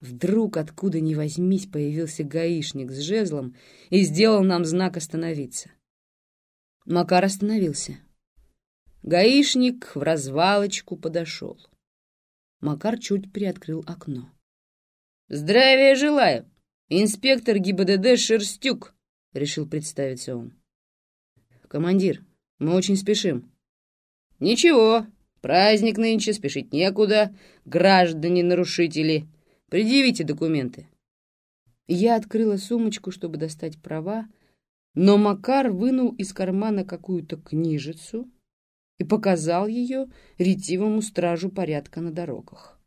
Вдруг, откуда ни возьмись, появился гаишник с жезлом и сделал нам знак остановиться. Макар остановился. Гаишник в развалочку подошел. Макар чуть приоткрыл окно. «Здравия желаю! Инспектор ГИБДД Шерстюк!» — решил представиться он. «Командир, мы очень спешим». «Ничего, праздник нынче, спешить некуда, граждане-нарушители. Предъявите документы». Я открыла сумочку, чтобы достать права, но Макар вынул из кармана какую-то книжицу и показал ее ретивому стражу порядка на дорогах.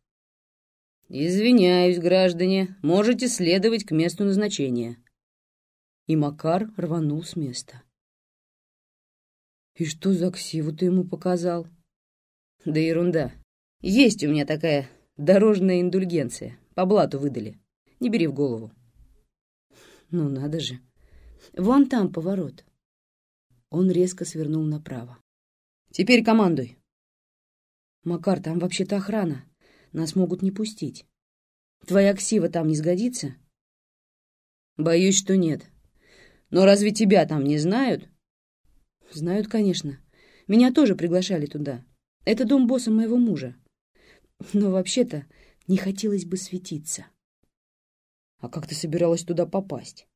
«Извиняюсь, граждане, можете следовать к месту назначения». И Макар рванул с места. «И что за ксиву ты ему показал?» «Да ерунда. Есть у меня такая дорожная индульгенция. По блату выдали. Не бери в голову». «Ну надо же. Вон там поворот». Он резко свернул направо. «Теперь командуй». «Макар, там вообще-то охрана. Нас могут не пустить. Твоя ксива там не сгодится?» «Боюсь, что нет. Но разве тебя там не знают?» Знают, конечно. Меня тоже приглашали туда. Это дом босса моего мужа. Но вообще-то не хотелось бы светиться. А как ты собиралась туда попасть?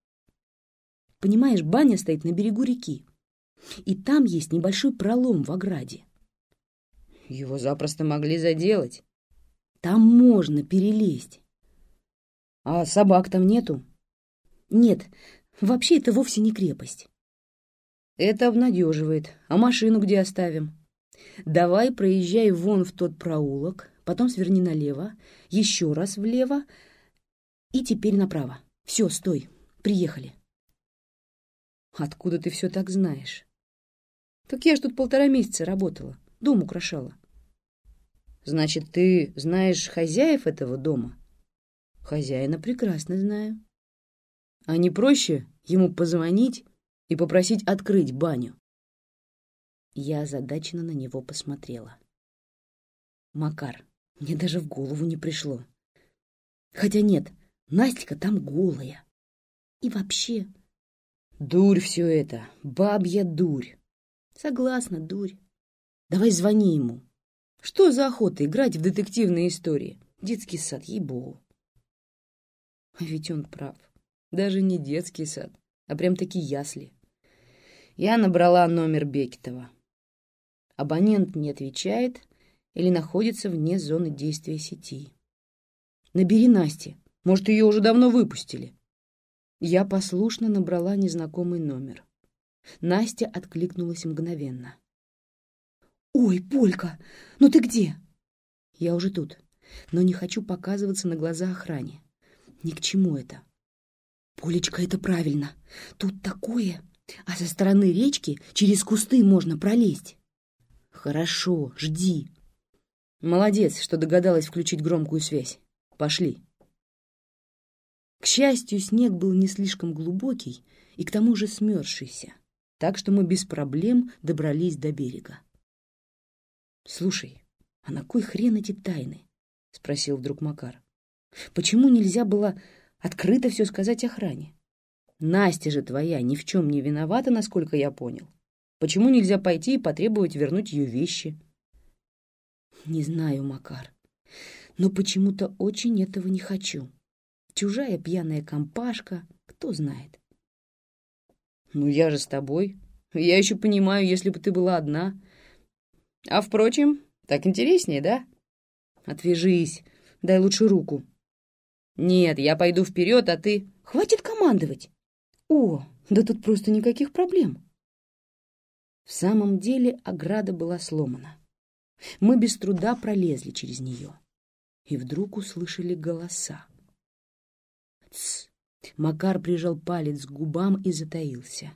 Понимаешь, баня стоит на берегу реки. И там есть небольшой пролом в ограде. Его запросто могли заделать. Там можно перелезть. А собак там нету? Нет, вообще это вовсе не крепость. Это обнадеживает. А машину где оставим? Давай проезжай вон в тот проулок, потом сверни налево, еще раз влево и теперь направо. Все, стой, приехали. Откуда ты все так знаешь? Так я ж тут полтора месяца работала, дом украшала. Значит, ты знаешь хозяев этого дома? Хозяина прекрасно знаю. А не проще ему позвонить и попросить открыть баню. Я озадаченно на него посмотрела. Макар, мне даже в голову не пришло. Хотя нет, Настя там голая. И вообще... Дурь все это, бабья дурь. Согласна, дурь. Давай звони ему. Что за охота играть в детективные истории? Детский сад, ей-богу. А ведь он прав. Даже не детский сад а прям-таки ясли. Я набрала номер Бекетова. Абонент не отвечает или находится вне зоны действия сети. Набери Насти. Может, ее уже давно выпустили. Я послушно набрала незнакомый номер. Настя откликнулась мгновенно. «Ой, Полька, ну ты где?» «Я уже тут, но не хочу показываться на глаза охране. Ни к чему это. Полечка, это правильно. Тут такое. А со стороны речки через кусты можно пролезть. Хорошо, жди. Молодец, что догадалась включить громкую связь. Пошли. К счастью, снег был не слишком глубокий и к тому же смерзшийся, так что мы без проблем добрались до берега. «Слушай, а на кой хрен эти тайны?» — спросил вдруг Макар. «Почему нельзя было открыто все сказать охране. Настя же твоя ни в чем не виновата, насколько я понял. Почему нельзя пойти и потребовать вернуть ее вещи? Не знаю, Макар, но почему-то очень этого не хочу. Чужая пьяная компашка, кто знает. Ну, я же с тобой. Я еще понимаю, если бы ты была одна. А, впрочем, так интереснее, да? Отвяжись, дай лучше руку. «Нет, я пойду вперед, а ты...» «Хватит командовать!» «О, да тут просто никаких проблем!» В самом деле ограда была сломана. Мы без труда пролезли через нее. И вдруг услышали голоса. «Тсс!» Макар прижал палец к губам и затаился.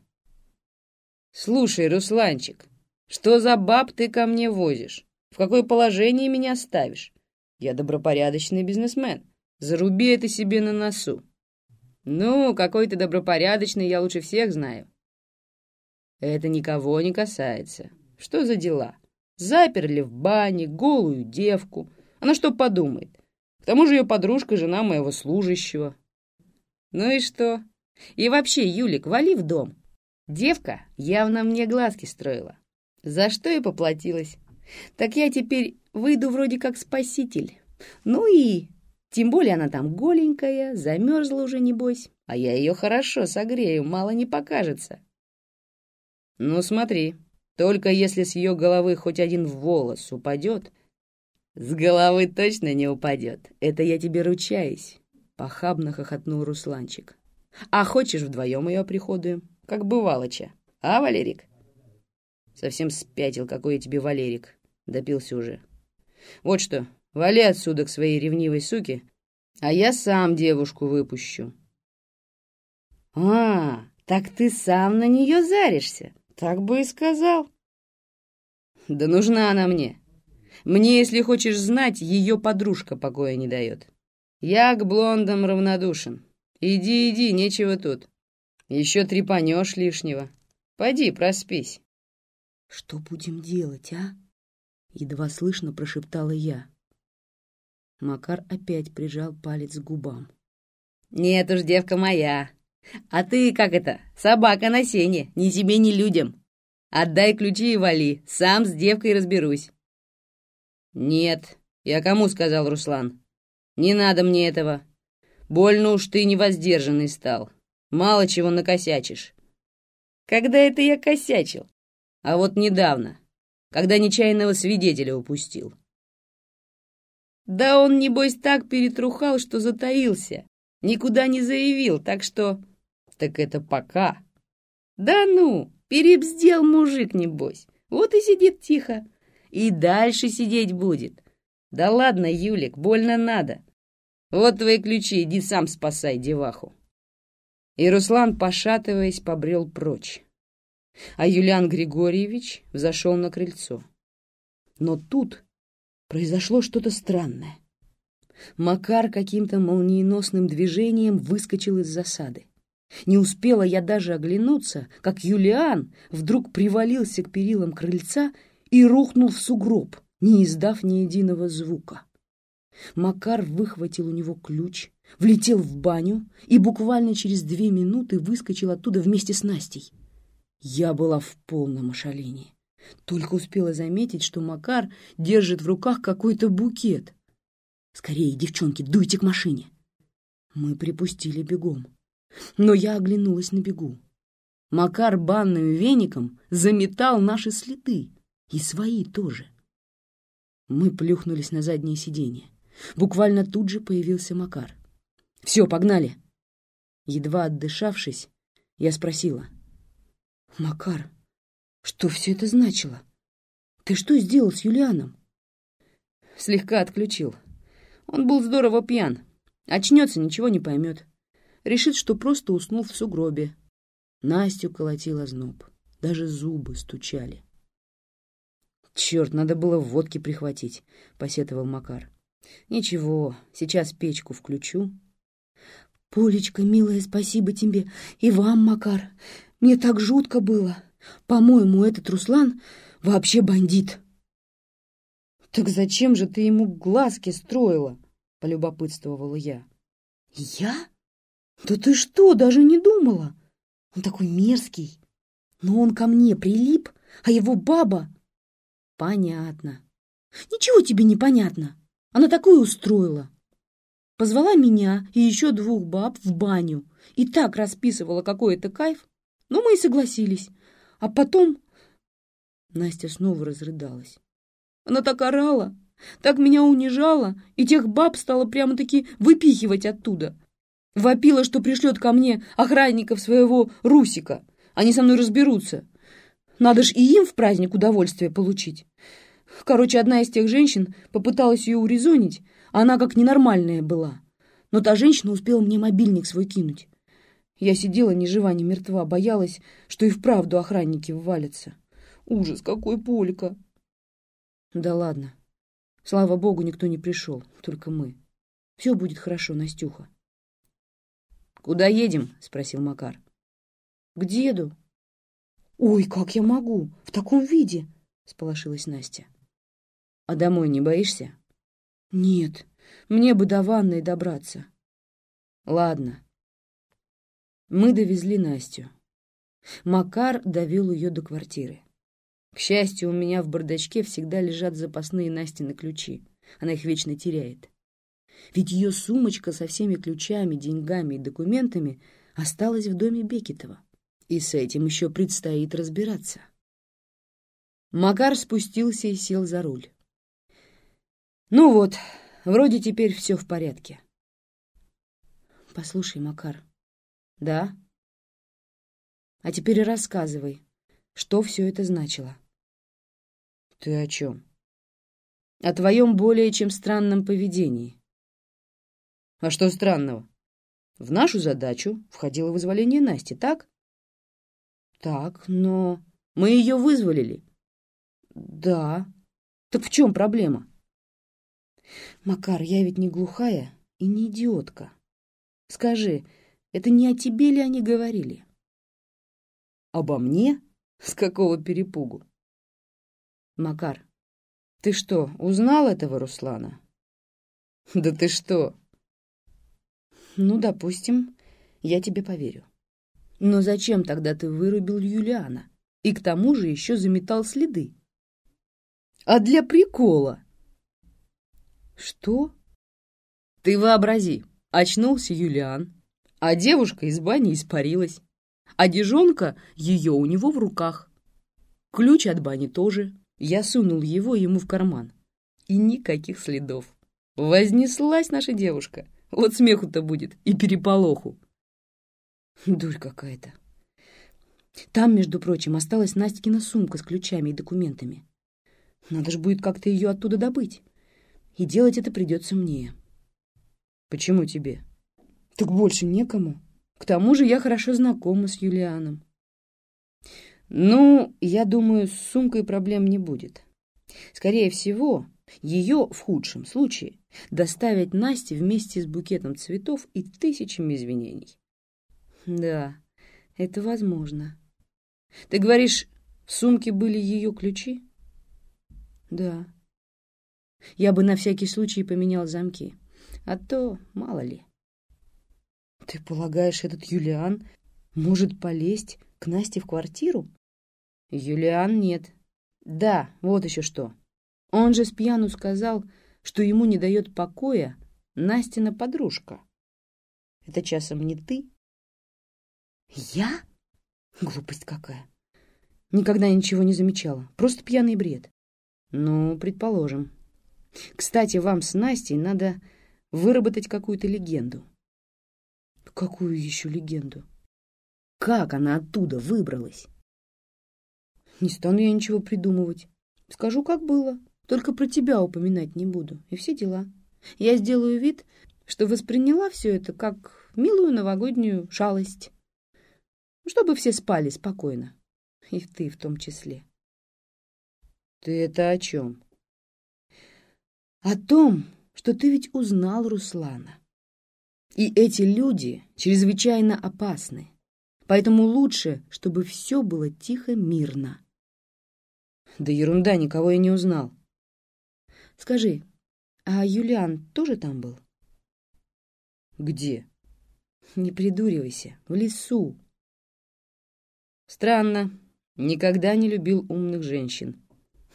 «Слушай, Русланчик, что за баб ты ко мне возишь? В какое положение меня ставишь? Я добропорядочный бизнесмен. Заруби это себе на носу. Ну, какой ты добропорядочный, я лучше всех знаю. Это никого не касается. Что за дела? Заперли в бане голую девку. Она что подумает? К тому же ее подружка — жена моего служащего. Ну и что? И вообще, Юлик, вали в дом. Девка явно мне глазки строила. За что и поплатилась. Так я теперь выйду вроде как спаситель. Ну и... Тем более она там голенькая, замерзла уже, небось. А я ее хорошо согрею, мало не покажется. Ну смотри, только если с ее головы хоть один волос упадет... С головы точно не упадет, это я тебе ручаюсь. Похабно хохотнул Русланчик. А хочешь, вдвоем ее оприходуем, как бывалоча. А, Валерик? Совсем спятил, какой я тебе Валерик. Допился уже. Вот что, вали отсюда к своей ревнивой суке, а я сам девушку выпущу. А, так ты сам на нее заришься. Так бы и сказал. Да нужна она мне. Мне, если хочешь знать, ее подружка покоя не дает. Я к блондам равнодушен. Иди, иди, нечего тут. Еще трепанешь лишнего. Пойди, проспись. Что будем делать, а? Едва слышно прошептала я. Макар опять прижал палец к губам. Нет уж, девка моя, а ты, как это, собака на сене, ни тебе, ни людям. Отдай ключи и вали, сам с девкой разберусь. Нет, я кому сказал, Руслан? Не надо мне этого. Больно уж ты невоздержанный стал. Мало чего накосячишь. Когда это я косячил? А вот недавно, когда нечаянного свидетеля упустил. Да он, небось, так перетрухал, что затаился. Никуда не заявил, так что... Так это пока. Да ну, перебздел мужик, небось. Вот и сидит тихо. И дальше сидеть будет. Да ладно, Юлик, больно надо. Вот твои ключи, иди сам спасай деваху. И Руслан, пошатываясь, побрел прочь. А Юлиан Григорьевич взошел на крыльцо. Но тут произошло что-то странное. Макар каким-то молниеносным движением выскочил из засады. Не успела я даже оглянуться, как Юлиан вдруг привалился к перилам крыльца и рухнул в сугроб, не издав ни единого звука. Макар выхватил у него ключ, влетел в баню и буквально через две минуты выскочил оттуда вместе с Настей. Я была в полном ошалении. Только успела заметить, что Макар держит в руках какой-то букет. «Скорее, девчонки, дуйте к машине!» Мы припустили бегом. Но я оглянулась на бегу. Макар банным веником заметал наши следы. И свои тоже. Мы плюхнулись на заднее сиденье. Буквально тут же появился Макар. «Все, погнали!» Едва отдышавшись, я спросила. «Макар, что все это значило? Ты что сделал с Юлианом?» Слегка отключил. Он был здорово пьян. Очнется, ничего не поймет решит, что просто уснул в сугробе. Настю колотила зноб, даже зубы стучали. «Черт, надо было водки прихватить», — посетовал Макар. «Ничего, сейчас печку включу». «Полечка, милая, спасибо тебе. И вам, Макар. Мне так жутко было. По-моему, этот Руслан вообще бандит». «Так зачем же ты ему глазки строила?» — полюбопытствовала я. «Я?» «Да ты что, даже не думала? Он такой мерзкий. Но он ко мне прилип, а его баба...» «Понятно. Ничего тебе не понятно. Она такое устроила. Позвала меня и еще двух баб в баню и так расписывала какой-то кайф, но мы и согласились. А потом...» Настя снова разрыдалась. Она так орала, так меня унижала, и тех баб стала прямо-таки выпихивать оттуда. Вопила, что пришлет ко мне охранников своего Русика. Они со мной разберутся. Надо ж и им в праздник удовольствие получить. Короче, одна из тех женщин попыталась ее урезонить, а она как ненормальная была. Но та женщина успела мне мобильник свой кинуть. Я сидела ни жива, ни мертва, боялась, что и вправду охранники ввалятся. Ужас, какой полька! Да ладно. Слава богу, никто не пришел, только мы. Все будет хорошо, Настюха. «Куда едем?» — спросил Макар. «К деду». «Ой, как я могу? В таком виде?» — сполошилась Настя. «А домой не боишься?» «Нет, Мне бы до ванной добраться. Ладно. Мы довезли Настю. Макар довел ее до квартиры. К счастью, у меня в бардачке всегда лежат запасные Настины ключи. Она их вечно теряет. Ведь ее сумочка со всеми ключами, деньгами и документами осталась в доме Бекетова. И с этим еще предстоит разбираться. Макар спустился и сел за руль. Ну вот, вроде теперь все в порядке. Послушай, Макар. Да? А теперь рассказывай, что все это значило. Ты о чем? О твоем более чем странном поведении. А что странного? В нашу задачу входило вызволение Насти, так? Так, но мы ее вызволили. Да. Так в чем проблема? Макар, я ведь не глухая и не идиотка. Скажи, это не о тебе ли они говорили? Обо мне? С какого перепугу? Макар, ты что, узнал этого Руслана? Да ты что? Ну, допустим, я тебе поверю. Но зачем тогда ты вырубил Юлиана? И к тому же еще заметал следы. А для прикола. Что? Ты вообрази, очнулся Юлиан, а девушка из бани испарилась, а дежонка ее у него в руках. Ключ от бани тоже. Я сунул его ему в карман. И никаких следов. Вознеслась наша девушка. Вот смеху-то будет и переполоху. Дурь какая-то. Там, между прочим, осталась Настикина сумка с ключами и документами. Надо же будет как-то ее оттуда добыть. И делать это придется мне. Почему тебе? Так больше некому. К тому же я хорошо знакома с Юлианом. Ну, я думаю, с сумкой проблем не будет. Скорее всего, ее, в худшем случае, доставят Насте вместе с букетом цветов и тысячами извинений. Да, это возможно. Ты говоришь, в сумке были ее ключи? Да. Я бы на всякий случай поменял замки, а то мало ли. Ты полагаешь, этот Юлиан может полезть к Насте в квартиру? Юлиан нет. Да, вот еще что. Он же с пьяну сказал, что ему не дает покоя Настина подружка. Это часом не ты? Я? Глупость какая. Никогда ничего не замечала. Просто пьяный бред. Ну, предположим. Кстати, вам с Настей надо выработать какую-то легенду. Какую еще легенду? Как она оттуда выбралась? Не стану я ничего придумывать. Скажу, как было. Только про тебя упоминать не буду. И все дела. Я сделаю вид, что восприняла все это как милую новогоднюю шалость. Чтобы все спали спокойно. И ты в том числе. Ты это о чем? О том, что ты ведь узнал Руслана. И эти люди чрезвычайно опасны. Поэтому лучше, чтобы все было тихо, мирно. Да ерунда, никого я не узнал. Скажи, а Юлиан тоже там был? Где? Не придуривайся, в лесу. Странно, никогда не любил умных женщин,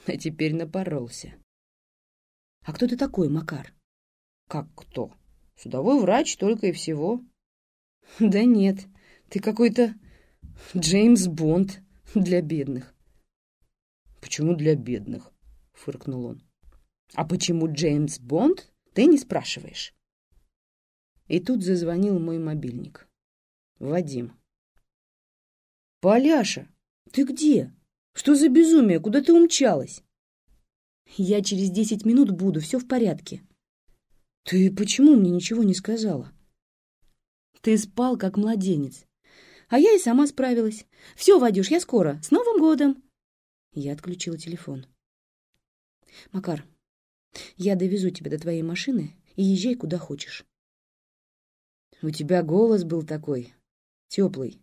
а теперь напоролся. А кто ты такой, Макар? Как кто? Судовой врач только и всего. Да нет, ты какой-то Джеймс Бонд для бедных. «Почему для бедных?» — фыркнул он. «А почему Джеймс Бонд, ты не спрашиваешь?» И тут зазвонил мой мобильник. Вадим. «Поляша, ты где? Что за безумие? Куда ты умчалась?» «Я через десять минут буду, все в порядке». «Ты почему мне ничего не сказала?» «Ты спал, как младенец. А я и сама справилась. Все, Вадюш, я скоро. С Новым годом!» Я отключила телефон. «Макар, я довезу тебя до твоей машины и езжай куда хочешь». «У тебя голос был такой, теплый,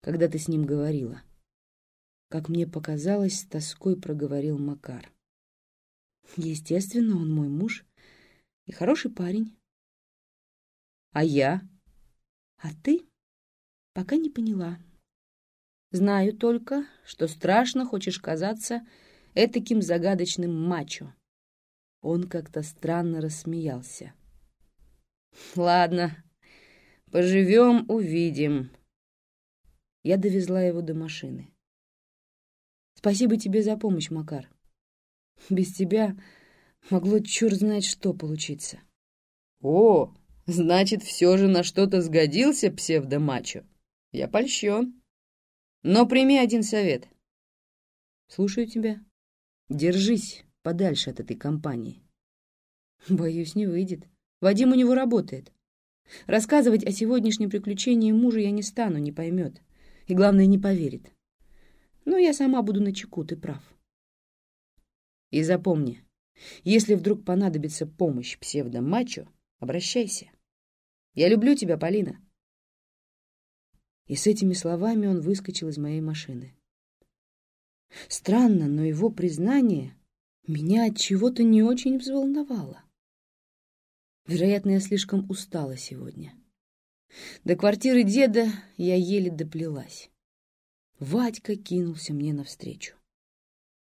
когда ты с ним говорила». Как мне показалось, с тоской проговорил Макар. «Естественно, он мой муж. и хороший парень. А я? А ты пока не поняла. Знаю только, что страшно хочешь казаться этаким загадочным мачо. Он как-то странно рассмеялся. Ладно, поживем, увидим. Я довезла его до машины. Спасибо тебе за помощь, Макар. Без тебя могло черт знать что получиться. О, значит, все же на что-то сгодился псевдомачо. Я польщен. Но прими один совет. Слушаю тебя. Держись подальше от этой компании. Боюсь, не выйдет. Вадим у него работает. Рассказывать о сегодняшнем приключении мужа я не стану, не поймет. И, главное, не поверит. Но я сама буду на чеку, ты прав. И запомни, если вдруг понадобится помощь псевдомачо, обращайся. Я люблю тебя, Полина. И с этими словами он выскочил из моей машины. Странно, но его признание меня от чего-то не очень взволновало. Вероятно, я слишком устала сегодня. До квартиры деда я еле доплелась. Вадька кинулся мне навстречу.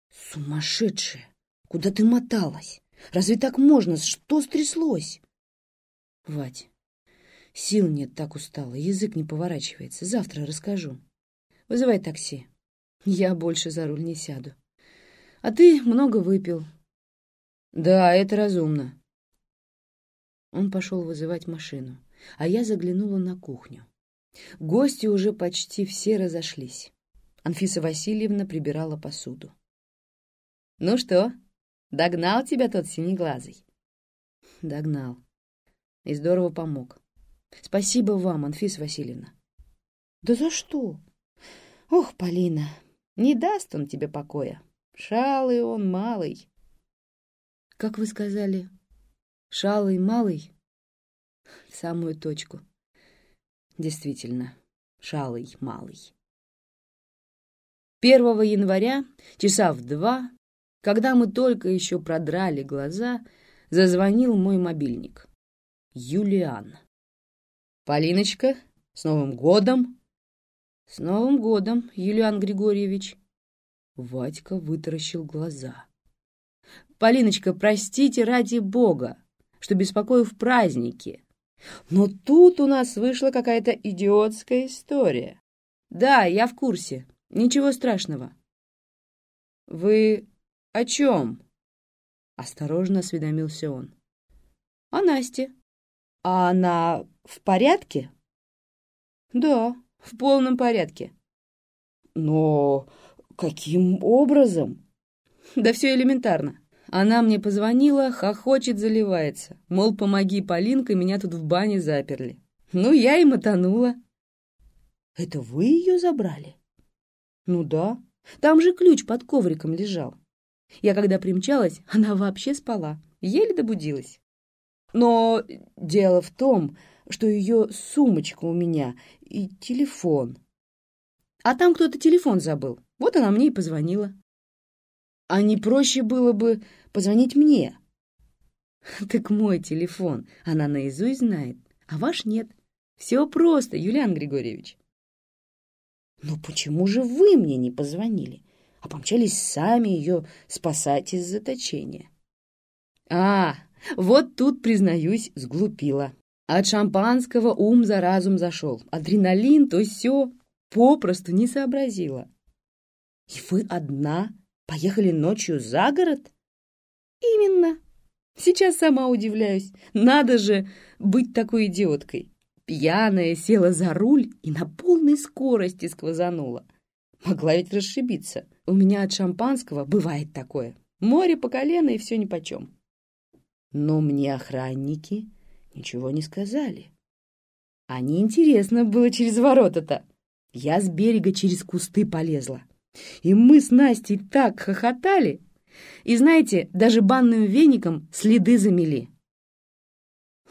«Сумасшедшая! Куда ты моталась? Разве так можно? Что стряслось?» «Вадь, сил нет, так устала, язык не поворачивается. Завтра расскажу. Вызывай такси. Я больше за руль не сяду. А ты много выпил». «Да, это разумно». Он пошел вызывать машину, а я заглянула на кухню. Гости уже почти все разошлись. Анфиса Васильевна прибирала посуду. «Ну что, догнал тебя тот синеглазый?» «Догнал. И здорово помог. Спасибо вам, Анфиса Васильевна». «Да за что?» «Ох, Полина, не даст он тебе покоя. Шалый он малый». «Как вы сказали, шалый малый?» В самую точку. Действительно, шалый малый. 1 января, часа в два, когда мы только еще продрали глаза, зазвонил мой мобильник. Юлиан. «Полиночка, с Новым годом!» «С Новым годом, Юлиан Григорьевич!» Вадька вытаращил глаза. «Полиночка, простите ради бога, что беспокою в празднике, но тут у нас вышла какая-то идиотская история. Да, я в курсе, Ничего страшного. Вы о чем? Осторожно осведомился он. О Насте. А она в порядке? Да, в полном порядке. Но каким образом? Да все элементарно. Она мне позвонила, хохочет, заливается. Мол, помоги, Полинка, меня тут в бане заперли. Ну, я и мотанула. Это вы ее забрали? Ну да, там же ключ под ковриком лежал. Я когда примчалась, она вообще спала, еле добудилась. Но дело в том, что ее сумочка у меня и телефон. А там кто-то телефон забыл, вот она мне и позвонила. А не проще было бы позвонить мне? Так мой телефон она наизусть знает, а ваш нет. Все просто, Юлиан Григорьевич. Но почему же вы мне не позвонили, а помчались сами ее спасать из заточения? А, вот тут, признаюсь, сглупила. От шампанского ум за разум зашел. Адреналин, то все, попросту не сообразила. И вы одна поехали ночью за город? Именно. Сейчас сама удивляюсь. Надо же быть такой идиоткой. Пьяная села за руль и на полной скорости сквозанула. Могла ведь расшибиться. У меня от шампанского бывает такое. Море по колено и все нипочем. Но мне охранники ничего не сказали. А неинтересно было через ворота-то. Я с берега через кусты полезла. И мы с Настей так хохотали. И знаете, даже банным веником следы замели.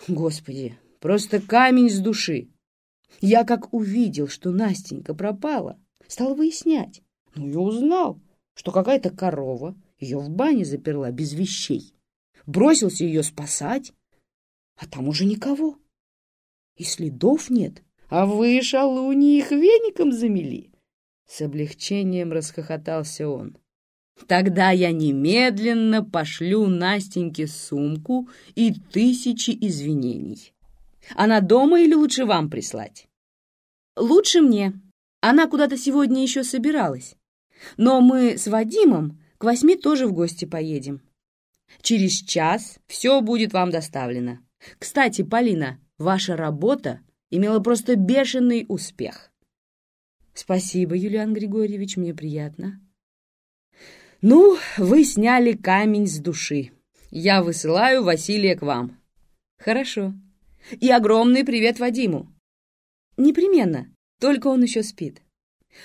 Господи, Просто камень с души. Я как увидел, что Настенька пропала, стал выяснять. Ну и узнал, что какая-то корова ее в бане заперла без вещей. Бросился ее спасать, а там уже никого. И следов нет, а вы, шалуни, их веником замели. С облегчением расхохотался он. Тогда я немедленно пошлю Настеньке сумку и тысячи извинений. Она дома или лучше вам прислать? Лучше мне. Она куда-то сегодня еще собиралась. Но мы с Вадимом к восьми тоже в гости поедем. Через час все будет вам доставлено. Кстати, Полина, ваша работа имела просто бешеный успех. Спасибо, Юлиан Григорьевич, мне приятно. Ну, вы сняли камень с души. Я высылаю Василия к вам. Хорошо. И огромный привет Вадиму. Непременно, только он еще спит.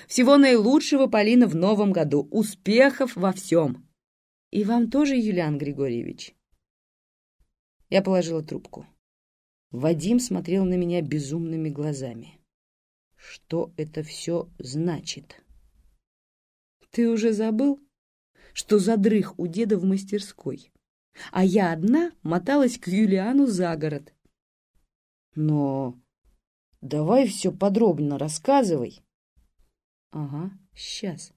Всего наилучшего, Полина, в новом году. Успехов во всем. И вам тоже, Юлиан Григорьевич. Я положила трубку. Вадим смотрел на меня безумными глазами. Что это все значит? Ты уже забыл, что задрых у деда в мастерской, а я одна моталась к Юлиану за город? Но давай все подробно рассказывай. Ага, сейчас.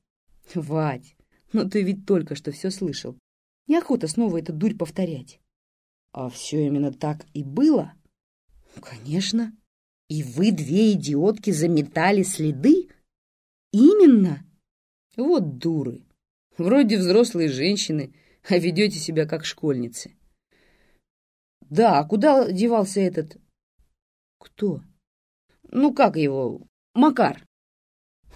Вадь, но ты ведь только что все слышал. Неохота снова эту дурь повторять. А все именно так и было? Конечно. И вы, две идиотки, заметали следы? Именно. Вот дуры. Вроде взрослые женщины, а ведете себя как школьницы. Да, а куда девался этот... Кто? Ну, как его? Макар.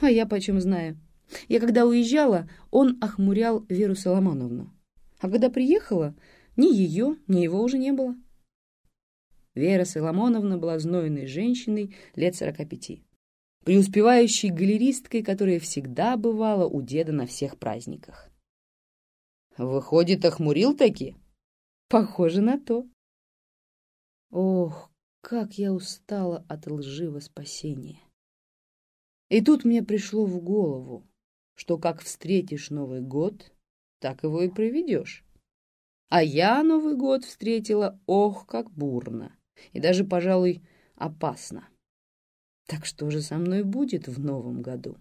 А я почем знаю. Я когда уезжала, он охмурял Веру Соломоновну. А когда приехала, ни ее, ни его уже не было. Вера Соломоновна была знойной женщиной лет сорока пяти, преуспевающей галеристкой, которая всегда бывала у деда на всех праздниках. «Выходит, охмурил таки?» «Похоже на то». Ох, как я устала от лживого спасения. И тут мне пришло в голову, что как встретишь Новый год, так его и проведешь. А я Новый год встретила, ох, как бурно, и даже, пожалуй, опасно. Так что же со мной будет в новом году?